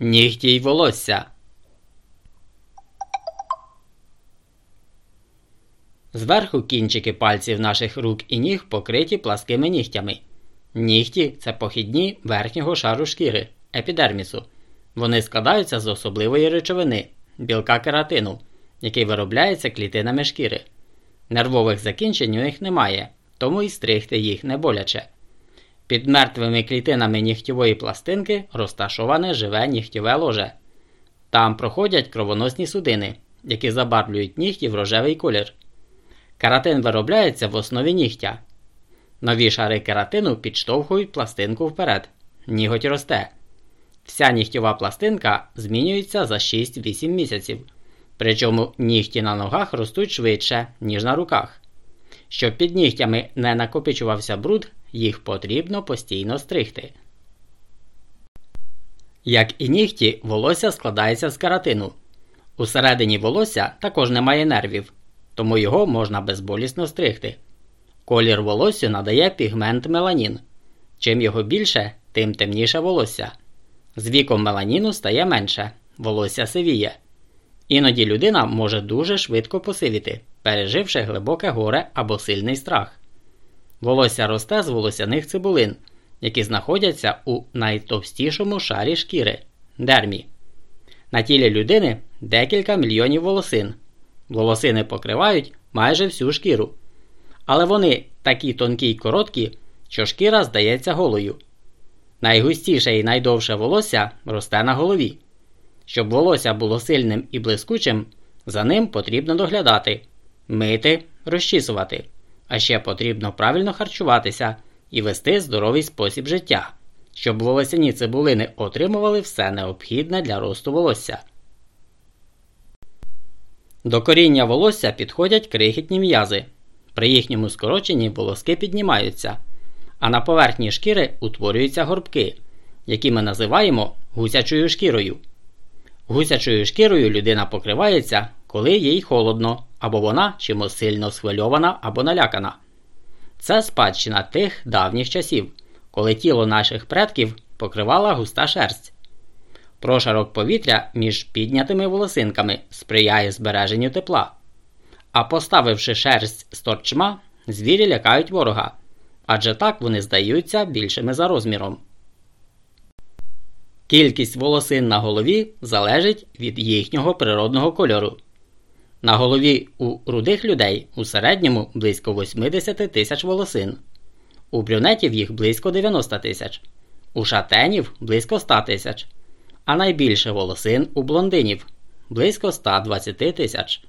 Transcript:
Нігті й волосся. Зверху кінчики пальців наших рук і ніг покриті пласкими нігтями. Нігті це похідні верхнього шару шкіри, епідермісу. Вони складаються з особливої речовини білка кератину, який виробляється клітинами шкіри. Нервових закінчень у них немає, тому і стригти їх не боляче. Під мертвими клітинами нігтєвої пластинки розташоване живе нігтєве ложе. Там проходять кровоносні судини, які забарвлюють нігті в рожевий колір. Кератин виробляється в основі нігтя. Нові шари кератину підштовхують пластинку вперед. Ніготь росте. Вся нігтєва пластинка змінюється за 6-8 місяців. Причому нігті на ногах ростуть швидше, ніж на руках. Щоб під нігтями не накопичувався бруд, їх потрібно постійно стригти. Як і нігті, волосся складається з каратину. Усередині волосся також немає нервів, тому його можна безболісно стригти. Колір волосся надає пігмент меланін. Чим його більше, тим темніше волосся. З віком меланіну стає менше, волосся сивіє. Іноді людина може дуже швидко посивіти, переживши глибоке горе або сильний страх. Волосся росте з волосяних цибулин, які знаходяться у найтовстішому шарі шкіри дермі. На тілі людини декілька мільйонів волосин. Волосини покривають майже всю шкіру. Але вони такі тонкі й короткі, що шкіра здається голою. Найгустіше і найдовше волосся росте на голові. Щоб волосся було сильним і блискучим, за ним потрібно доглядати, мити, розчісувати. А ще потрібно правильно харчуватися і вести здоровий спосіб життя, щоб волосяні цибулини отримували все необхідне для росту волосся. До коріння волосся підходять крихітні м'язи. При їхньому скороченні волоски піднімаються, а на поверхні шкіри утворюються горбки, які ми називаємо гусячою шкірою. Гусячою шкірою людина покривається, коли їй холодно, або вона чимось сильно схвильована або налякана. Це спадщина тих давніх часів, коли тіло наших предків покривала густа шерсть. Прошарок повітря між піднятими волосинками сприяє збереженню тепла. А поставивши шерсть з торчма, звірі лякають ворога, адже так вони здаються більшими за розміром. Кількість волосин на голові залежить від їхнього природного кольору. На голові у рудих людей у середньому близько 80 тисяч волосин, у брюнетів їх близько 90 тисяч, у шатенів близько 100 тисяч, а найбільше волосин у блондинів близько 120 тисяч.